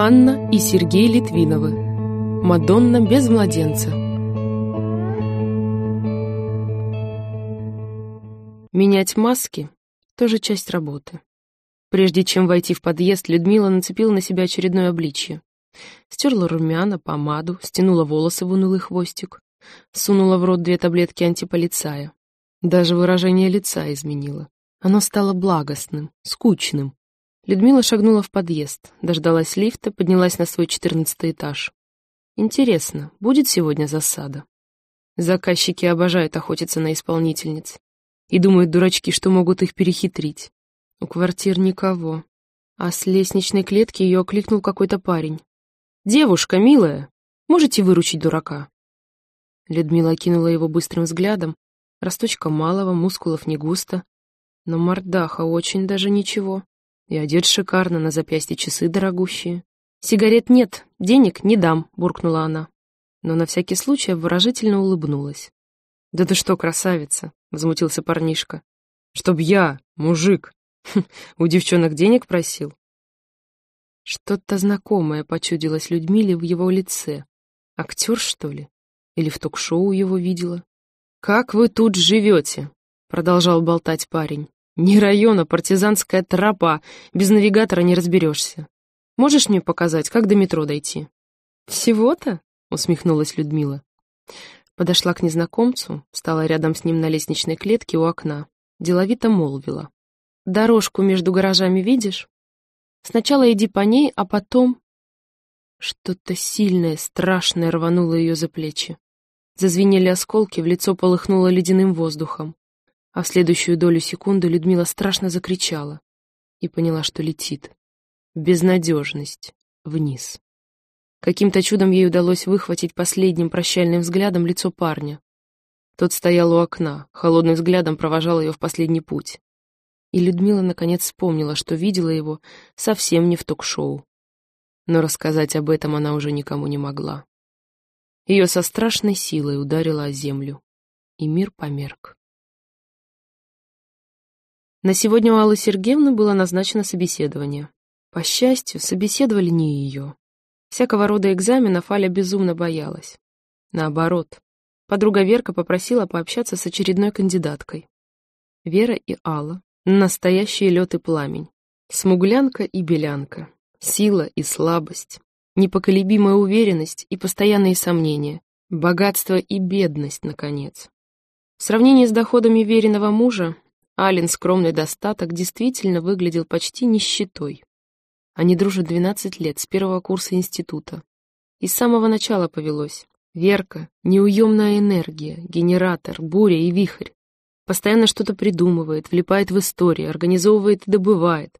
Анна и Сергей Литвиновы. Мадонна без младенца. Менять маски — тоже часть работы. Прежде чем войти в подъезд, Людмила нацепила на себя очередное обличье. Стерла румяна, помаду, стянула волосы в унылый хвостик, сунула в рот две таблетки антиполицая. Даже выражение лица изменила. Оно стало благостным, скучным. Людмила шагнула в подъезд, дождалась лифта, поднялась на свой четырнадцатый этаж. Интересно, будет сегодня засада? Заказчики обожают охотиться на исполнительниц. И думают, дурачки, что могут их перехитрить. У квартир никого. А с лестничной клетки ее окликнул какой-то парень. «Девушка, милая, можете выручить дурака?» Людмила кинула его быстрым взглядом. Росточка малого, мускулов не густо. Но мордаха очень даже ничего. И одет шикарно, на запястье часы дорогущие. «Сигарет нет, денег не дам», — буркнула она. Но на всякий случай выражительно улыбнулась. «Да ты что, красавица!» — возмутился парнишка. «Чтоб я, мужик, у девчонок денег просил?» Что-то знакомое почудилось Людмиле в его лице. Актер, что ли? Или в ток-шоу его видела? «Как вы тут живете?» — продолжал болтать парень. Не район, а партизанская тропа. Без навигатора не разберешься. Можешь мне показать, как до метро дойти?» «Всего-то?» — усмехнулась Людмила. Подошла к незнакомцу, стала рядом с ним на лестничной клетке у окна. Деловито молвила. «Дорожку между гаражами видишь? Сначала иди по ней, а потом...» Что-то сильное, страшное рвануло ее за плечи. Зазвенели осколки, в лицо полыхнуло ледяным воздухом а в следующую долю секунды Людмила страшно закричала и поняла, что летит. Безнадежность. Вниз. Каким-то чудом ей удалось выхватить последним прощальным взглядом лицо парня. Тот стоял у окна, холодным взглядом провожал ее в последний путь. И Людмила наконец вспомнила, что видела его совсем не в ток-шоу. Но рассказать об этом она уже никому не могла. Ее со страшной силой ударило о землю, и мир померк. На сегодня у Аллы Сергеевны было назначено собеседование. По счастью, собеседовали не ее. Всякого рода экзаменов Аля безумно боялась. Наоборот, подруга Верка попросила пообщаться с очередной кандидаткой. Вера и Алла — настоящий лед и пламень. Смуглянка и белянка. Сила и слабость. Непоколебимая уверенность и постоянные сомнения. Богатство и бедность, наконец. В сравнении с доходами веренного мужа Ален скромный достаток действительно выглядел почти нищетой. Они дружат 12 лет, с первого курса института. И с самого начала повелось. Верка — неуемная энергия, генератор, буря и вихрь. Постоянно что-то придумывает, влипает в истории, организовывает и добывает.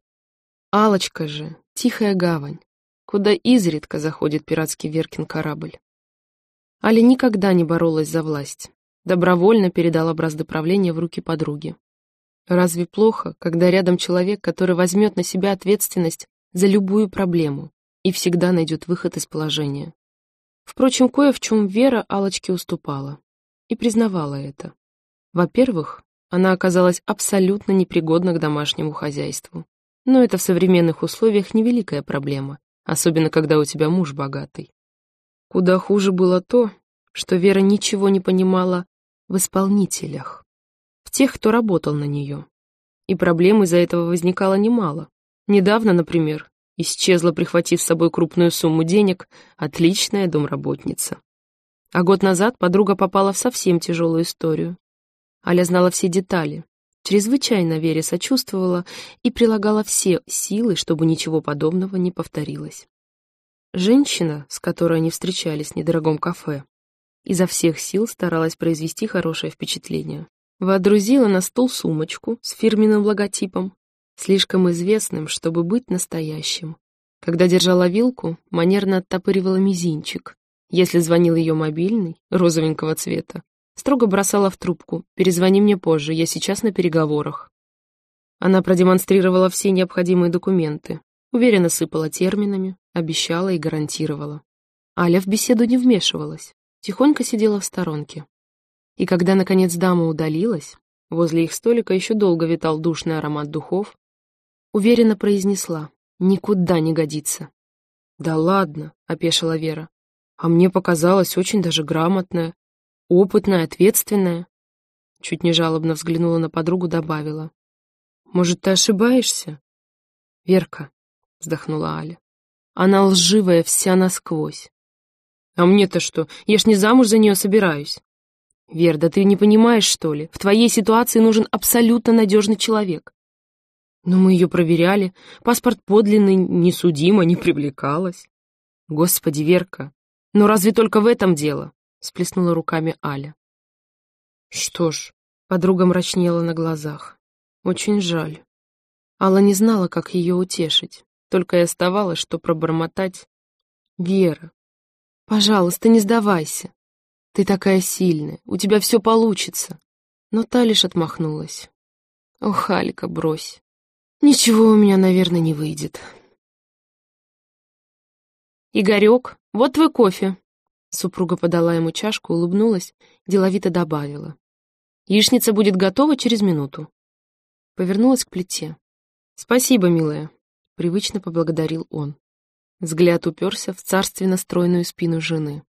алочка же — тихая гавань, куда изредка заходит пиратский Веркин корабль. Аля никогда не боролась за власть. Добровольно передала бразды правления в руки подруги. Разве плохо, когда рядом человек, который возьмет на себя ответственность за любую проблему и всегда найдет выход из положения? Впрочем, кое в чем Вера Алочке уступала и признавала это. Во-первых, она оказалась абсолютно непригодна к домашнему хозяйству. Но это в современных условиях невеликая проблема, особенно когда у тебя муж богатый. Куда хуже было то, что Вера ничего не понимала в исполнителях тех, кто работал на нее. И проблем из-за этого возникало немало. Недавно, например, исчезла, прихватив с собой крупную сумму денег, отличная домработница. А год назад подруга попала в совсем тяжелую историю. Аля знала все детали, чрезвычайно Вере сочувствовала и прилагала все силы, чтобы ничего подобного не повторилось. Женщина, с которой они встречались в недорогом кафе, изо всех сил старалась произвести хорошее впечатление. Водрузила на стол сумочку с фирменным логотипом, слишком известным, чтобы быть настоящим. Когда держала вилку, манерно оттопыривала мизинчик. Если звонил ее мобильный, розовенького цвета, строго бросала в трубку «Перезвони мне позже, я сейчас на переговорах». Она продемонстрировала все необходимые документы, уверенно сыпала терминами, обещала и гарантировала. Аля в беседу не вмешивалась, тихонько сидела в сторонке, и когда, наконец, дама удалилась, возле их столика еще долго витал душный аромат духов, уверенно произнесла «Никуда не годится». «Да ладно», — опешила Вера. «А мне показалось очень даже грамотная, опытная, ответственная». Чуть не жалобно взглянула на подругу, добавила. «Может, ты ошибаешься?» «Верка», — вздохнула Аля. «Она лживая вся насквозь». «А мне-то что? Я ж не замуж за нее собираюсь». «Вер, да ты не понимаешь, что ли? В твоей ситуации нужен абсолютно надежный человек. Но мы ее проверяли. Паспорт подлинный, не судима, не привлекалась. Господи, Верка, ну разве только в этом дело? Сплеснула руками Аля. Что ж, подруга мрачнела на глазах. Очень жаль. Алла не знала, как ее утешить. Только и оставалось, что пробормотать. Вера, пожалуйста, не сдавайся. Ты такая сильная, у тебя все получится. Но та лишь отмахнулась. Ох, Алька, брось. Ничего у меня, наверное, не выйдет. «Игорек, вот твой кофе!» Супруга подала ему чашку, улыбнулась, деловито добавила. «Яичница будет готова через минуту». Повернулась к плите. «Спасибо, милая», — привычно поблагодарил он. Взгляд уперся в царственно стройную спину жены.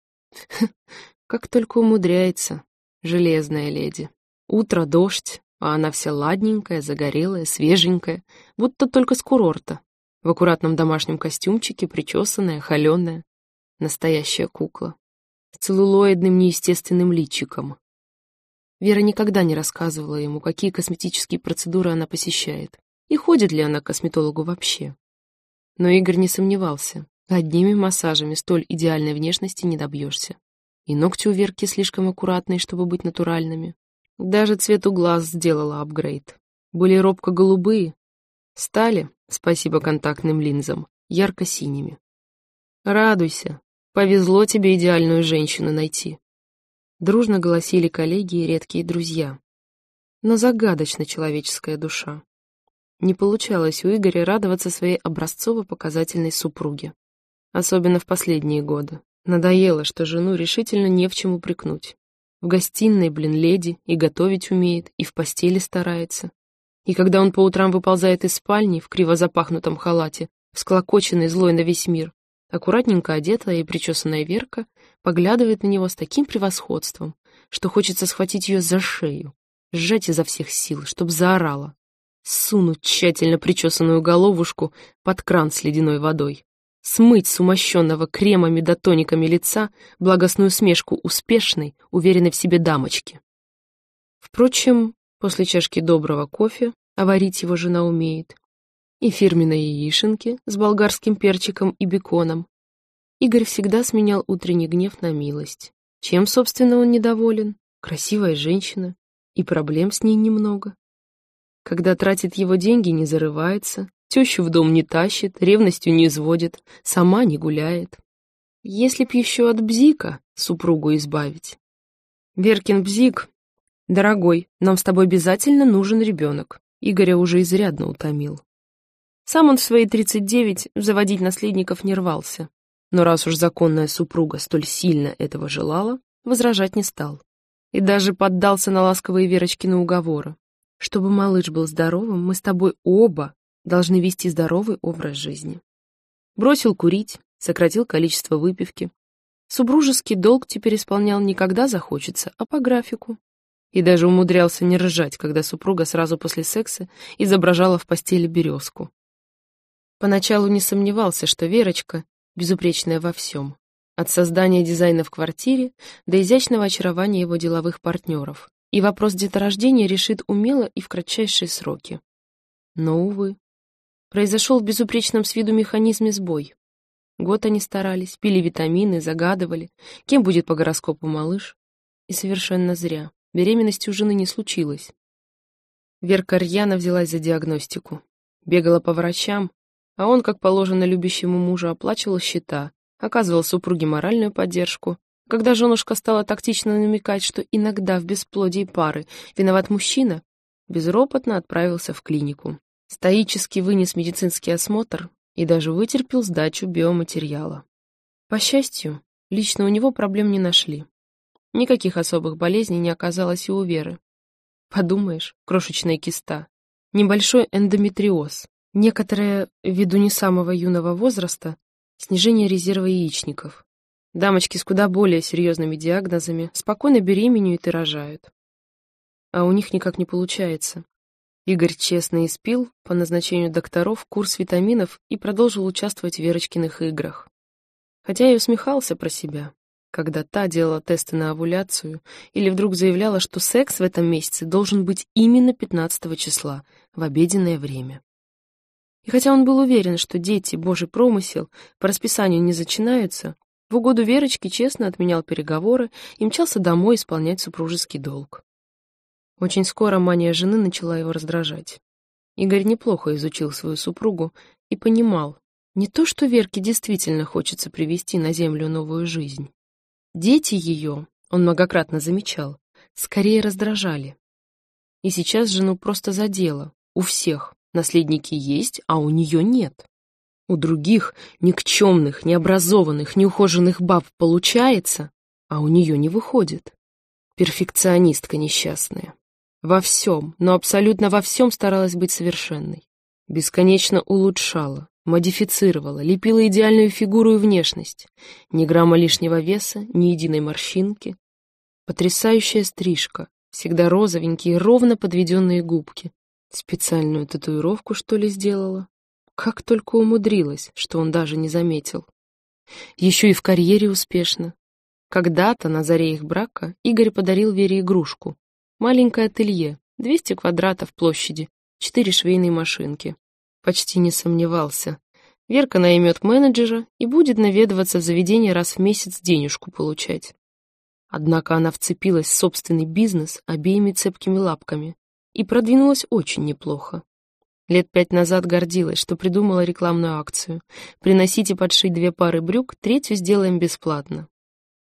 Как только умудряется, железная леди. Утро, дождь, а она вся ладненькая, загорелая, свеженькая, будто только с курорта. В аккуратном домашнем костюмчике, причесанная, холеная. Настоящая кукла. С целлулоидным неестественным личиком. Вера никогда не рассказывала ему, какие косметические процедуры она посещает, и ходит ли она к косметологу вообще. Но Игорь не сомневался, одними массажами столь идеальной внешности не добьешься. И ногти у Верки слишком аккуратные, чтобы быть натуральными. Даже цвету глаз сделала апгрейд. Были робко-голубые, стали, спасибо контактным линзам, ярко-синими. Радуйся, повезло тебе идеальную женщину найти. Дружно голосили коллеги и редкие друзья. Но загадочна человеческая душа. Не получалось у Игоря радоваться своей образцово-показательной супруге. Особенно в последние годы. Надоело, что жену решительно не в чем упрекнуть. В гостиной, блин, леди, и готовить умеет, и в постели старается. И когда он по утрам выползает из спальни в криво запахнутом халате, всклокоченный злой на весь мир, аккуратненько одетая и причесанная Верка поглядывает на него с таким превосходством, что хочется схватить ее за шею, сжать изо всех сил, чтоб заорала, сунуть тщательно причесанную головушку под кран с ледяной водой смыть с кремами да тониками лица благостную смешку успешной, уверенной в себе дамочки. Впрочем, после чашки доброго кофе, а варить его жена умеет, и фирменной яишенки с болгарским перчиком и беконом, Игорь всегда сменял утренний гнев на милость. Чем, собственно, он недоволен? Красивая женщина, и проблем с ней немного. Когда тратит его деньги, не зарывается, Тещу в дом не тащит, ревностью не изводит, сама не гуляет. Если б еще от бзика супругу избавить. Веркин бзик, дорогой, нам с тобой обязательно нужен ребенок. Игоря уже изрядно утомил. Сам он в свои 39 заводить наследников не рвался. Но раз уж законная супруга столь сильно этого желала, возражать не стал. И даже поддался на ласковые Верочкины уговоры. Чтобы малыш был здоровым, мы с тобой оба должны вести здоровый образ жизни. Бросил курить, сократил количество выпивки. Супружеский долг теперь исполнял не когда захочется, а по графику. И даже умудрялся не ржать, когда супруга сразу после секса изображала в постели березку. Поначалу не сомневался, что Верочка безупречная во всем. От создания дизайна в квартире до изящного очарования его деловых партнеров. И вопрос деторождения решит умело и в кратчайшие сроки. Но, увы, Произошел в безупречном с виду механизме сбой. Год они старались, пили витамины, загадывали, кем будет по гороскопу малыш. И совершенно зря. Беременности у жены не случилось. Верка рьяно взялась за диагностику. Бегала по врачам, а он, как положено любящему мужу, оплачивал счета, оказывал супруге моральную поддержку. Когда женушка стала тактично намекать, что иногда в бесплодии пары виноват мужчина, безропотно отправился в клинику стоически вынес медицинский осмотр и даже вытерпел сдачу биоматериала. По счастью, лично у него проблем не нашли. Никаких особых болезней не оказалось и у Веры. Подумаешь, крошечная киста, небольшой эндометриоз. Некоторые, ввиду не самого юного возраста, снижение резерва яичников. Дамочки с куда более серьезными диагнозами спокойно беременеют и рожают. А у них никак не получается. Игорь честно испил по назначению докторов курс витаминов и продолжил участвовать в Верочкиных играх. Хотя и усмехался про себя, когда та делала тесты на овуляцию или вдруг заявляла, что секс в этом месяце должен быть именно 15 числа, в обеденное время. И хотя он был уверен, что дети, божий промысел, по расписанию не зачинаются, в угоду Верочки честно отменял переговоры и мчался домой исполнять супружеский долг. Очень скоро мания жены начала его раздражать. Игорь неплохо изучил свою супругу и понимал, не то, что Верке действительно хочется привести на землю новую жизнь. Дети ее, он многократно замечал, скорее раздражали. И сейчас жену просто задело, у всех, Наследники есть, а у нее нет. У других никчемных, необразованных, неухоженных баб получается, а у нее не выходит. Перфекционистка несчастная. Во всем, но абсолютно во всем старалась быть совершенной. Бесконечно улучшала, модифицировала, лепила идеальную фигуру и внешность. Ни грамма лишнего веса, ни единой морщинки. Потрясающая стрижка, всегда розовенькие, ровно подведенные губки, Специальную татуировку, что ли, сделала? Как только умудрилась, что он даже не заметил. Еще и в карьере успешно. Когда-то, на заре их брака, Игорь подарил Вере игрушку. Маленькое ателье, 200 квадратов площади, четыре швейные машинки. Почти не сомневался. Верка наймет менеджера и будет наведываться в заведение раз в месяц денежку получать. Однако она вцепилась в собственный бизнес обеими цепкими лапками и продвинулась очень неплохо. Лет пять назад гордилась, что придумала рекламную акцию. Приносите подшить две пары брюк, третью сделаем бесплатно.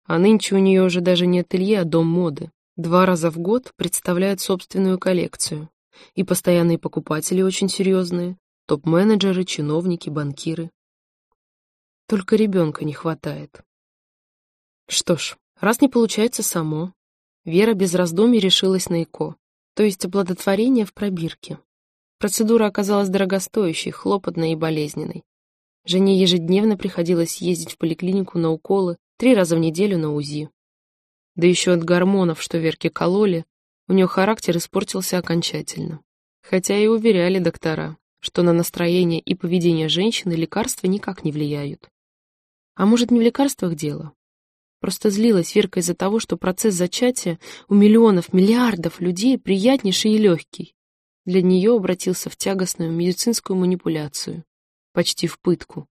А нынче у нее уже даже не ателье, а дом моды. Два раза в год представляют собственную коллекцию. И постоянные покупатели очень серьезные. Топ-менеджеры, чиновники, банкиры. Только ребенка не хватает. Что ж, раз не получается само, Вера без раздумий решилась на ЭКО то есть оплодотворение в пробирке. Процедура оказалась дорогостоящей, хлопотной и болезненной. Жене ежедневно приходилось ездить в поликлинику на уколы, три раза в неделю на УЗИ. Да еще от гормонов, что Верке кололи, у нее характер испортился окончательно. Хотя и уверяли доктора, что на настроение и поведение женщины лекарства никак не влияют. А может, не в лекарствах дело? Просто злилась Верка из-за того, что процесс зачатия у миллионов, миллиардов людей приятнейший и легкий. Для нее обратился в тягостную медицинскую манипуляцию, почти в пытку.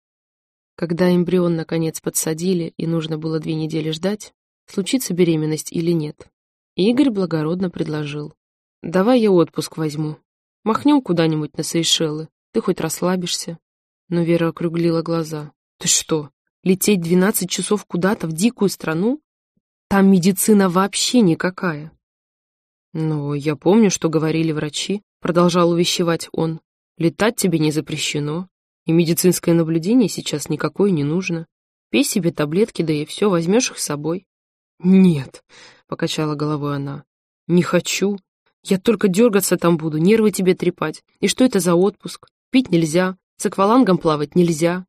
Когда эмбрион наконец подсадили и нужно было две недели ждать, случится беременность или нет, Игорь благородно предложил. «Давай я отпуск возьму. Махнем куда-нибудь на Сейшелы, ты хоть расслабишься». Но Вера округлила глаза. «Ты что, Лететь двенадцать часов куда-то в дикую страну? Там медицина вообще никакая. Но я помню, что говорили врачи, продолжал увещевать он. Летать тебе не запрещено, и медицинское наблюдение сейчас никакое не нужно. Пей себе таблетки, да и все, возьмешь их с собой. Нет, покачала головой она, не хочу. Я только дергаться там буду, нервы тебе трепать. И что это за отпуск? Пить нельзя, с аквалангом плавать нельзя.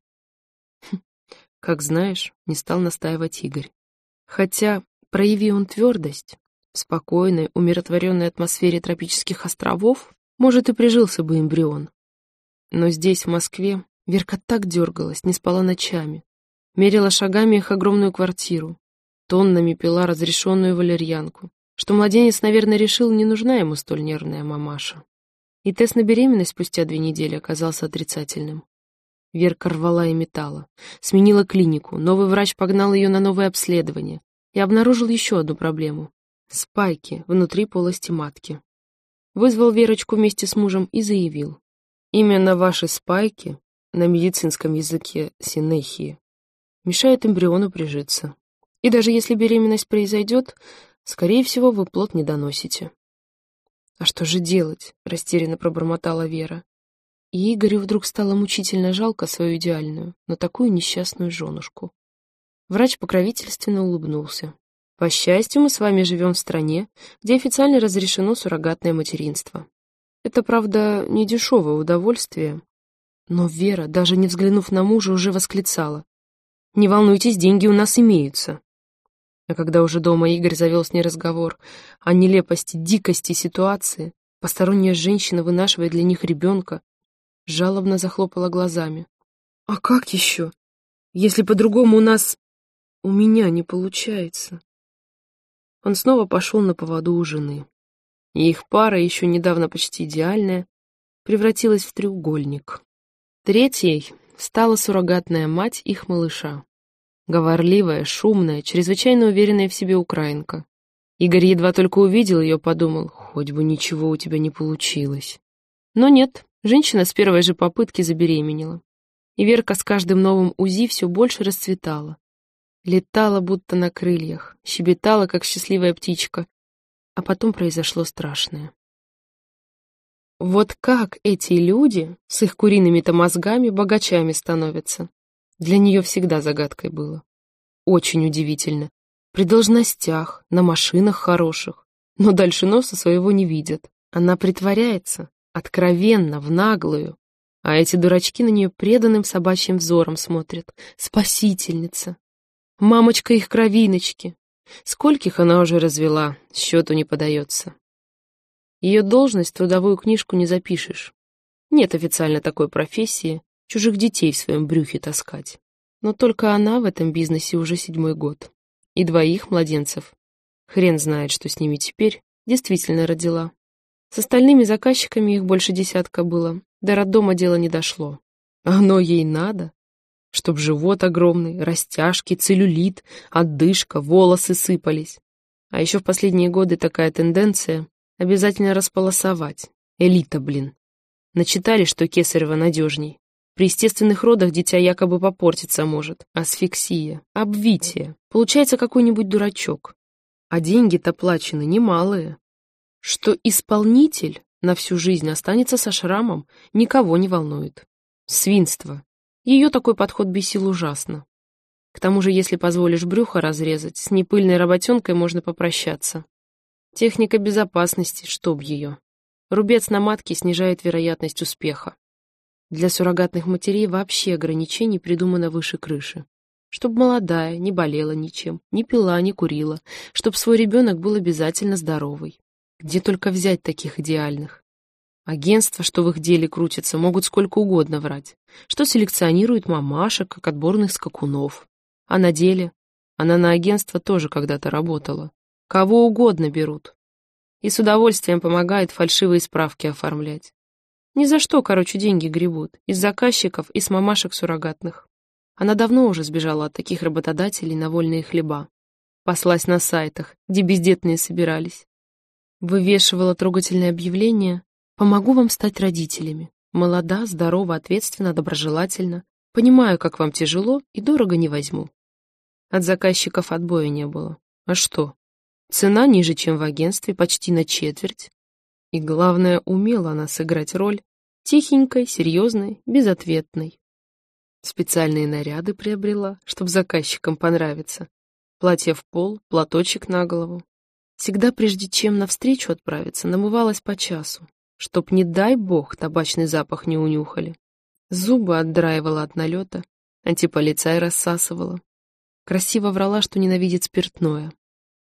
Как знаешь, не стал настаивать Игорь. Хотя, прояви он твердость, в спокойной, умиротворенной атмосфере тропических островов, может, и прижился бы эмбрион. Но здесь, в Москве, Верка так дергалась, не спала ночами. Мерила шагами их огромную квартиру, тоннами пила разрешенную валерьянку, что младенец, наверное, решил, не нужна ему столь нервная мамаша. И тест на беременность спустя две недели оказался отрицательным. Верка рвала и металла. Сменила клинику, новый врач погнал ее на новое обследование и обнаружил еще одну проблему — спайки внутри полости матки. Вызвал Верочку вместе с мужем и заявил. Именно ваши спайки, на медицинском языке синехии, мешают эмбриону прижиться. И даже если беременность произойдет, скорее всего, вы плод не доносите. «А что же делать?» — растерянно пробормотала Вера. И Игорю вдруг стало мучительно жалко свою идеальную, но такую несчастную женушку. Врач покровительственно улыбнулся. По счастью, мы с вами живем в стране, где официально разрешено суррогатное материнство. Это, правда, не дешевое удовольствие. Но Вера, даже не взглянув на мужа, уже восклицала. Не волнуйтесь, деньги у нас имеются. А когда уже дома Игорь завел с ней разговор о нелепости, дикости ситуации, посторонняя женщина вынашивает для них ребенка, жалобно захлопала глазами. «А как еще? Если по-другому у нас... у меня не получается?» Он снова пошел на поводу у жены. И их пара, еще недавно почти идеальная, превратилась в треугольник. Третьей стала суррогатная мать их малыша. Говорливая, шумная, чрезвычайно уверенная в себе украинка. Игорь едва только увидел ее, подумал, хоть бы ничего у тебя не получилось. Но нет, женщина с первой же попытки забеременела. И Верка с каждым новым УЗИ все больше расцветала. Летала будто на крыльях, щебетала, как счастливая птичка. А потом произошло страшное. Вот как эти люди с их куриными-то мозгами богачами становятся? Для нее всегда загадкой было. Очень удивительно. При должностях, на машинах хороших. Но дальше носа своего не видят. Она притворяется, откровенно, в наглую. А эти дурачки на нее преданным собачьим взором смотрят. Спасительница. Мамочка их кровиночки. Скольких она уже развела, счету не подается. Ее должность трудовую книжку не запишешь. Нет официально такой профессии, чужих детей в своем брюхе таскать. Но только она в этом бизнесе уже седьмой год. И двоих младенцев. Хрен знает, что с ними теперь, действительно родила. С остальными заказчиками их больше десятка было. До роддома дело не дошло. Оно ей надо. Чтоб живот огромный, растяжки, целлюлит, отдышка, волосы сыпались. А еще в последние годы такая тенденция обязательно располосовать. Элита, блин. Начитали, что Кесарева надежней. При естественных родах дитя якобы попортиться может. Асфиксия, обвитие. Получается какой-нибудь дурачок. А деньги-то плачены немалые. Что исполнитель на всю жизнь останется со шрамом, никого не волнует. Свинство. Ее такой подход бесил ужасно. К тому же, если позволишь брюхо разрезать, с непыльной работенкой можно попрощаться. Техника безопасности, чтоб ее. Рубец на матке снижает вероятность успеха. Для суррогатных матерей вообще ограничений придумано выше крыши. Чтоб молодая, не болела ничем, не пила, не курила, чтоб свой ребенок был обязательно здоровый. Где только взять таких идеальных? Агентства, что в их деле крутятся, могут сколько угодно врать, что селекционируют мамашек, как отборных скакунов. А на деле? Она на агентство тоже когда-то работала. Кого угодно берут. И с удовольствием помогает фальшивые справки оформлять. Ни за что, короче, деньги гребут. Из заказчиков и с мамашек суррогатных. Она давно уже сбежала от таких работодателей на вольные хлеба. Паслась на сайтах, где бездетные собирались. Вывешивала трогательное объявление «Помогу вам стать родителями. Молода, здорова, ответственно, доброжелательно. Понимаю, как вам тяжело и дорого не возьму». От заказчиков отбоя не было. А что? Цена ниже, чем в агентстве, почти на четверть. И главное, умела она сыграть роль тихенькой, серьезной, безответной. Специальные наряды приобрела, чтобы заказчикам понравиться. Платье в пол, платочек на голову. Всегда, прежде чем навстречу отправиться, намывалась по часу, чтоб, не дай бог, табачный запах не унюхали. Зубы отдраивала от налета, антиполицай рассасывала. Красиво врала, что ненавидит спиртное.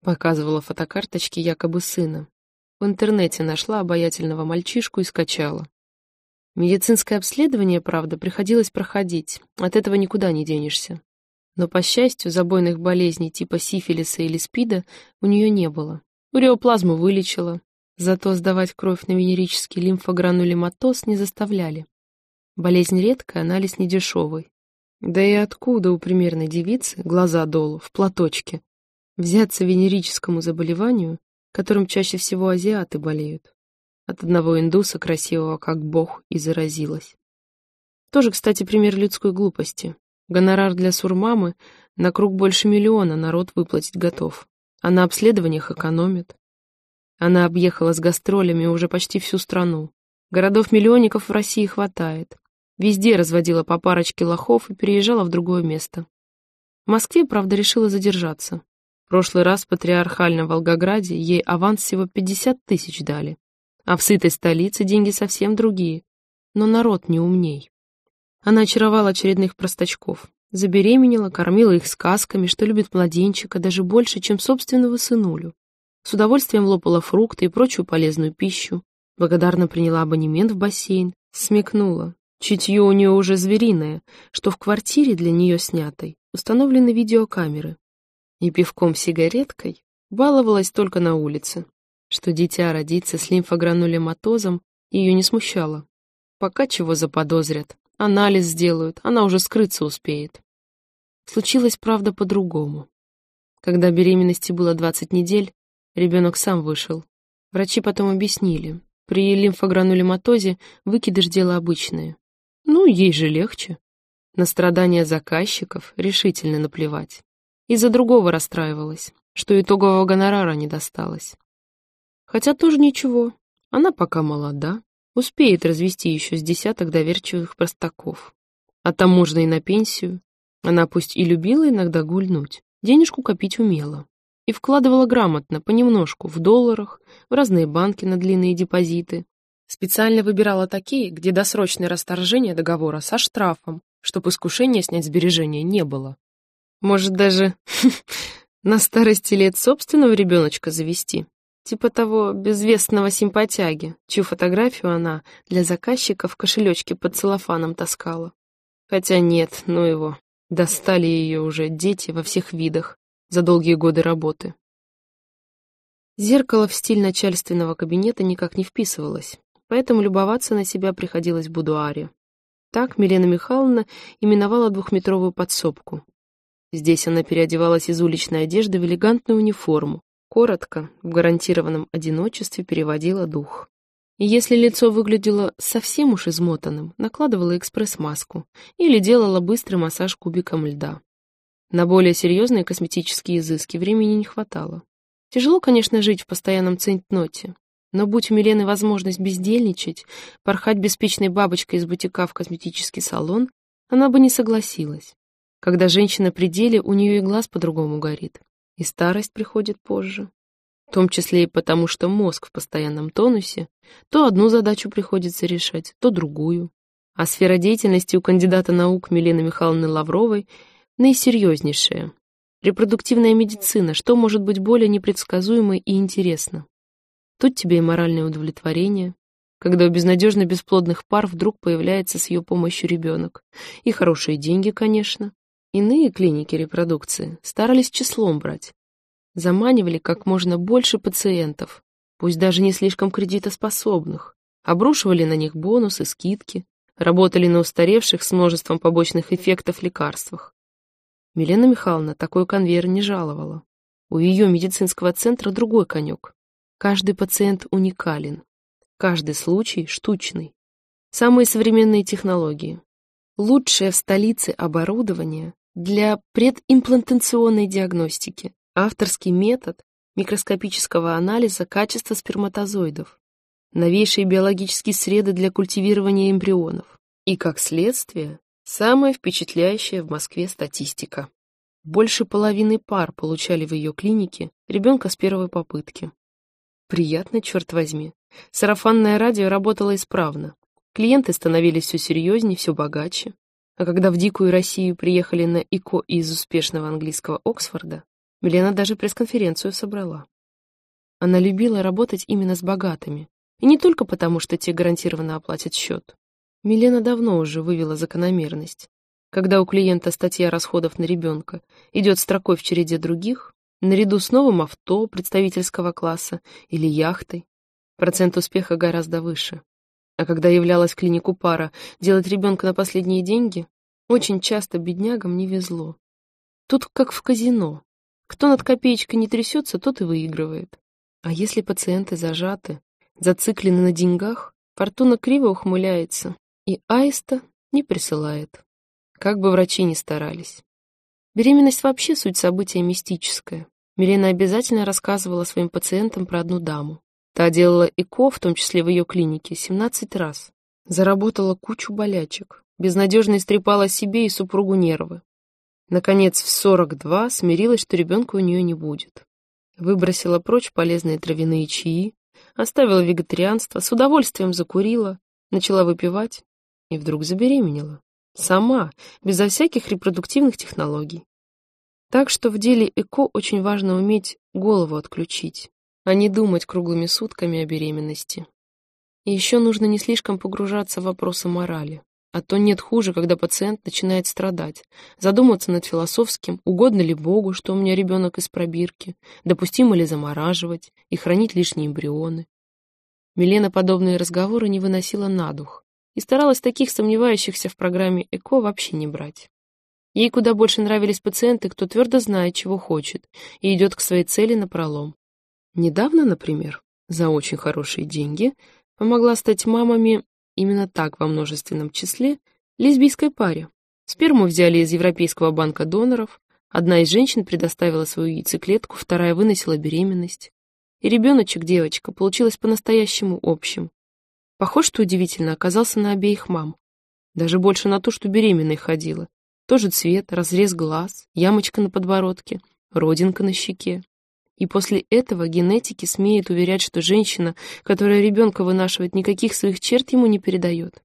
Показывала фотокарточки якобы сына, в интернете нашла обаятельного мальчишку и скачала. Медицинское обследование, правда, приходилось проходить, от этого никуда не денешься. Но, по счастью, забойных болезней типа сифилиса или спида у нее не было. Уреоплазму вылечила, зато сдавать кровь на венерический лимфогранулематоз не заставляли. Болезнь редкая, анализ недешевый. Да и откуда у примерной девицы, глаза долу, в платочке, взяться венерическому заболеванию, которым чаще всего азиаты болеют. От одного индуса, красивого как бог, и заразилась. Тоже, кстати, пример людской глупости. Гонорар для сурмамы на круг больше миллиона народ выплатить готов, а на обследованиях экономит. Она объехала с гастролями уже почти всю страну. Городов-миллионников в России хватает. Везде разводила по парочке лохов и переезжала в другое место. В Москве, правда, решила задержаться прошлый раз в патриархальном Волгограде ей аванс всего 50 тысяч дали. А в сытой столице деньги совсем другие. Но народ не умней. Она очаровала очередных простачков. Забеременела, кормила их сказками, что любит младенчика даже больше, чем собственного сынулю. С удовольствием лопала фрукты и прочую полезную пищу. Благодарно приняла абонемент в бассейн. Смекнула. Чутье у нее уже звериное, что в квартире для нее снятой установлены видеокамеры. И пивком-сигареткой баловалась только на улице. Что дитя родится с лимфогранулематозом, ее не смущало. Пока чего заподозрят, анализ сделают, она уже скрыться успеет. Случилось, правда, по-другому. Когда беременности было 20 недель, ребенок сам вышел. Врачи потом объяснили, при лимфогранулематозе выкидыш дело обычное. Ну, ей же легче. На страдания заказчиков решительно наплевать. Из-за другого расстраивалась, что итогового гонорара не досталось. Хотя тоже ничего, она пока молода, успеет развести еще с десяток доверчивых простаков. А там можно и на пенсию. Она пусть и любила иногда гульнуть, денежку копить умела. И вкладывала грамотно, понемножку, в долларах, в разные банки на длинные депозиты. Специально выбирала такие, где досрочное расторжение договора со штрафом, чтобы искушения снять сбережения не было. Может, даже на старости лет собственного ребеночка завести, Типа того безвестного симпатяги, чью фотографию она для заказчика в кошелечке под целлофаном таскала. Хотя нет, ну его, достали ее уже дети во всех видах за долгие годы работы. Зеркало в стиль начальственного кабинета никак не вписывалось, поэтому любоваться на себя приходилось в будуаре. Так Милена Михайловна именовала двухметровую подсобку. Здесь она переодевалась из уличной одежды в элегантную униформу, Коротко, в гарантированном одиночестве переводила дух. И если лицо выглядело совсем уж измотанным, накладывала экспресс-маску или делала быстрый массаж кубиком льда. На более серьезные косметические изыски времени не хватало. Тяжело, конечно, жить в постоянном центноте, но будь у Милены возможность бездельничать, порхать беспечной бабочкой из бутика в косметический салон, она бы не согласилась. Когда женщина при деле, у нее и глаз по-другому горит. И старость приходит позже. В том числе и потому, что мозг в постоянном тонусе, то одну задачу приходится решать, то другую. А сфера деятельности у кандидата наук Милены Михайловны Лавровой наисерьезнейшая. Репродуктивная медицина, что может быть более непредсказуемо и интересно. Тут тебе и моральное удовлетворение, когда у безнадежно бесплодных пар вдруг появляется с ее помощью ребенок. И хорошие деньги, конечно. Иные клиники репродукции старались числом брать. Заманивали как можно больше пациентов, пусть даже не слишком кредитоспособных, обрушивали на них бонусы, скидки, работали на устаревших с множеством побочных эффектов лекарствах. Милена Михайловна такой конвейер не жаловала. У ее медицинского центра другой конек. Каждый пациент уникален. Каждый случай штучный. Самые современные технологии. Лучшее в столице оборудование для предимплантационной диагностики, авторский метод микроскопического анализа качества сперматозоидов, новейшие биологические среды для культивирования эмбрионов и, как следствие, самая впечатляющая в Москве статистика. Больше половины пар получали в ее клинике ребенка с первой попытки. Приятно, черт возьми. Сарафанное радио работало исправно. Клиенты становились все серьезнее, все богаче. А когда в дикую Россию приехали на ИКО из успешного английского Оксфорда, Милена даже пресс-конференцию собрала. Она любила работать именно с богатыми, и не только потому, что те гарантированно оплатят счет. Милена давно уже вывела закономерность. Когда у клиента статья расходов на ребенка идет строкой в череде других, наряду с новым авто представительского класса или яхтой, процент успеха гораздо выше. А когда являлась в клинику пара делать ребенка на последние деньги, очень часто беднягам не везло. Тут как в казино. Кто над копеечкой не трясется, тот и выигрывает. А если пациенты зажаты, зациклены на деньгах, фортуна криво ухмыляется, и аиста не присылает. Как бы врачи ни старались. Беременность вообще суть события мистическое. Милена обязательно рассказывала своим пациентам про одну даму. Та делала ЭКО, в том числе в ее клинике, 17 раз. Заработала кучу болячек. Безнадежно истрепала себе и супругу нервы. Наконец, в 42 смирилась, что ребенка у нее не будет. Выбросила прочь полезные травяные чаи, оставила вегетарианство, с удовольствием закурила, начала выпивать и вдруг забеременела. Сама, безо всяких репродуктивных технологий. Так что в деле ЭКО очень важно уметь голову отключить, а не думать круглыми сутками о беременности. Еще нужно не слишком погружаться в вопросы морали. А то нет хуже, когда пациент начинает страдать, задуматься над философским, угодно ли Богу, что у меня ребенок из пробирки, допустимо ли замораживать и хранить лишние эмбрионы. Милена подобные разговоры не выносила на дух и старалась таких сомневающихся в программе ЭКО вообще не брать. Ей куда больше нравились пациенты, кто твердо знает, чего хочет, и идет к своей цели напролом. Недавно, например, за очень хорошие деньги, помогла стать мамами именно так во множественном числе, лесбийской паре. Сперму взяли из Европейского банка доноров, одна из женщин предоставила свою яйцеклетку, вторая выносила беременность. И ребеночек, девочка, получилась по-настоящему общим. Похож, что удивительно, оказался на обеих мам. Даже больше на то, что беременной ходила. Тоже цвет, разрез глаз, ямочка на подбородке, родинка на щеке. И после этого генетики смеют уверять, что женщина, которая ребенка вынашивает, никаких своих черт ему не передает.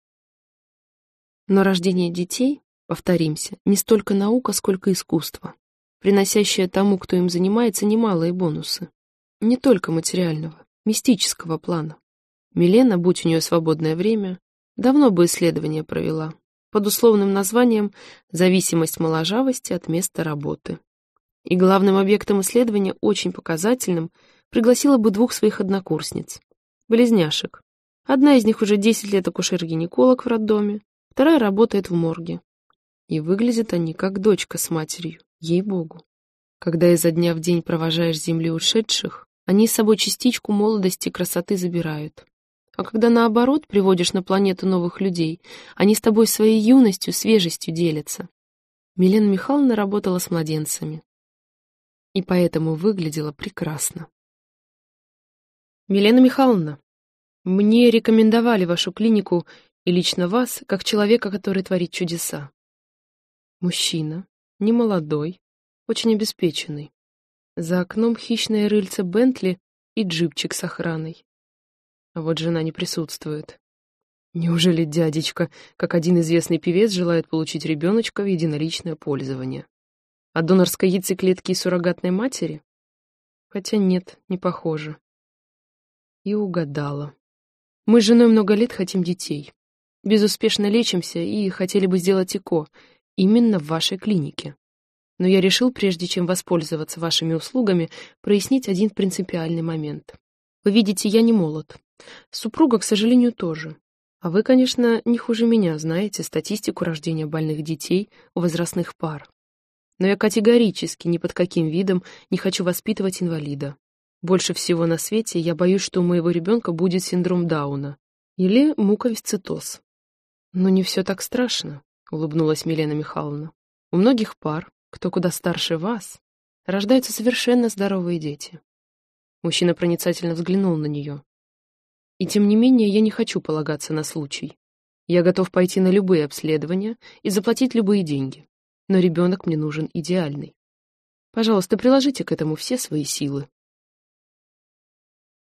Но рождение детей, повторимся, не столько наука, сколько искусство, приносящее тому, кто им занимается, немалые бонусы. Не только материального, мистического плана. Милена, будь у нее свободное время, давно бы исследование провела, под условным названием «Зависимость моложавости от места работы». И главным объектом исследования, очень показательным, пригласила бы двух своих однокурсниц, близняшек. Одна из них уже 10 лет акушер-гинеколог в роддоме, вторая работает в морге. И выглядят они как дочка с матерью, ей-богу. Когда изо дня в день провожаешь земли ушедших, они с собой частичку молодости и красоты забирают. А когда наоборот приводишь на планету новых людей, они с тобой своей юностью, свежестью делятся. Милена Михайловна работала с младенцами и поэтому выглядела прекрасно. «Милена Михайловна, мне рекомендовали вашу клинику и лично вас, как человека, который творит чудеса. Мужчина, немолодой, очень обеспеченный. За окном хищное рыльце Бентли и джипчик с охраной. А вот жена не присутствует. Неужели дядечка, как один известный певец, желает получить ребеночка в единоличное пользование? О донорской яйцеклетке и суррогатной матери? Хотя нет, не похоже. И угадала. Мы с женой много лет хотим детей. Безуспешно лечимся и хотели бы сделать ЭКО именно в вашей клинике. Но я решил, прежде чем воспользоваться вашими услугами, прояснить один принципиальный момент. Вы видите, я не молод. Супруга, к сожалению, тоже. А вы, конечно, не хуже меня знаете статистику рождения больных детей у возрастных пар. Но я категорически ни под каким видом не хочу воспитывать инвалида. Больше всего на свете я боюсь, что у моего ребенка будет синдром Дауна или муковисцитоз. Но не все так страшно, улыбнулась Милена Михайловна. У многих пар, кто куда старше вас, рождаются совершенно здоровые дети. Мужчина проницательно взглянул на нее. И тем не менее я не хочу полагаться на случай. Я готов пойти на любые обследования и заплатить любые деньги но ребенок мне нужен идеальный. Пожалуйста, приложите к этому все свои силы.